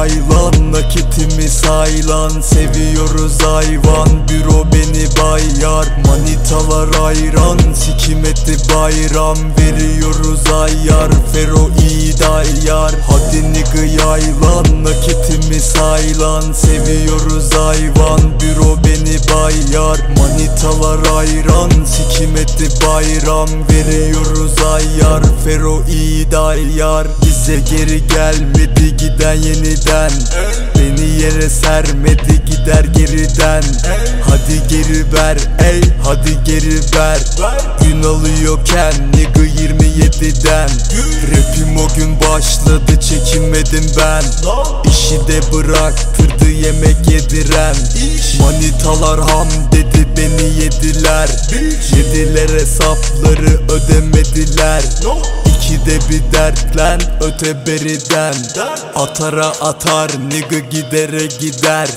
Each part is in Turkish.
hayvan nakitimi haylan Seviyoruz hayvan. Büro beni bayar Manitalar hayran. Sikim etti bayram Veriyoruz ayar. Fero iyi dayar Hadi nigga yaylan. Nakitimiz haylan Seviyoruz hayvan. Büro beni bayar Manitalar hayran. Sikim etti bayram Veriyoruz ayar. Fero iyi dayar Bize geri gelmedi giden yeniden. Beni yere sermedi gider geriden. Hadi geri ver ey hadi geri ver. Gün alıyorken nigga 27'den Rapim o gün başladı çekinmedim ben. İşi de bıraktırdı yemek yediren. Manitalar ham dedi beni yediler. Yediler hesapları ödemediler İkide bir dert lan öte beriden. Atara atar nigga gidere gider.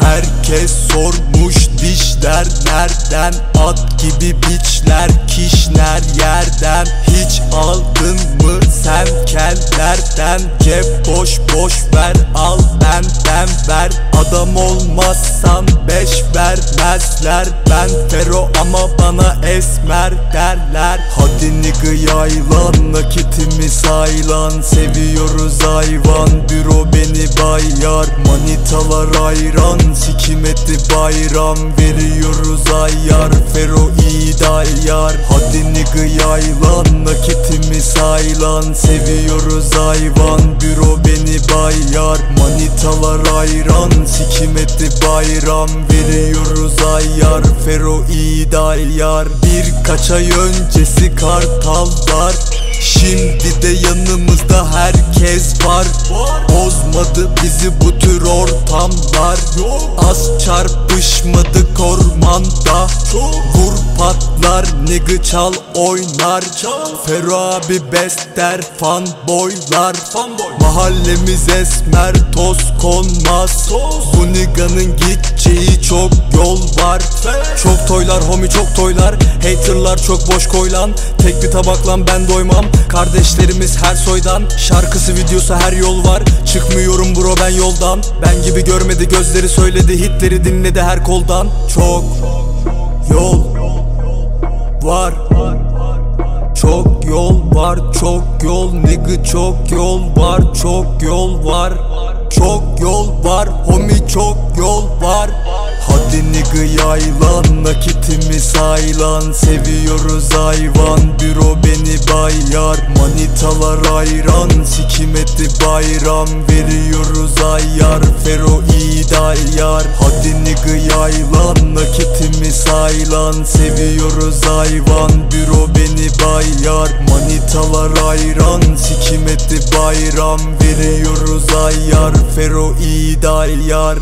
Herkes sormuş dişler nereden? At gibi biçler kişner yerden. Hiç aldın mı sen kellerden Cep boş boş ver al benden ver. Adam olmazsam beş vermezler. Ben fero ama bana esmer derler Nigga yaylan nakitimiz haylan Seviyoruz hayvan büro beni bayar. Manitalar hayran sikim etti bayram. Veriyoruz ayar fero iyi dayar Hadi nigga yaylan nakitimiz haylan Seviyoruz hayvan büro beni bayar. Manitalar hayran sikim etti bayram. Veriyoruz ayar fero iyi dayar Birkaç ay öncesi kartallar Şimdi de yanımızda herkes var. Bozmadı bizi bu tür ortamlar. Az çarpışmadık ormanda. Vur patlar nigga çal oynar. Fero abi bester fanboylar. Mahallemiz esmer toz konmaz. Bu nigganın gideceği çok yol var. Çok toylar homi çok toylar. Haterlar çok boş koylan. Tek bir tabaklan ben doymam. Kardeşlerimiz her soydan. Şarkısı videosu her yol var. Çıkmıyorum bro ben yoldan. Ben gibi görmedi gözleri söyledi. Hitleri dinledi her koldan. Çok yol var. Çok yol var çok yol nigga çok yol var çok yol var. Çok yol var homi çok yol var Hadi nigga yaylan nakitimiz haylan Seviyoruz hayvan büro beni bayar. Manitalar hayran sikim etti bayram. Veriyoruz ayar fero iyi dayar Hadi nigga nakitimiz haylan Seviyoruz hayvan büro beni bayar. Manitalar hayran sikim etti bayram. Veriyoruz ayar fero iyi dayar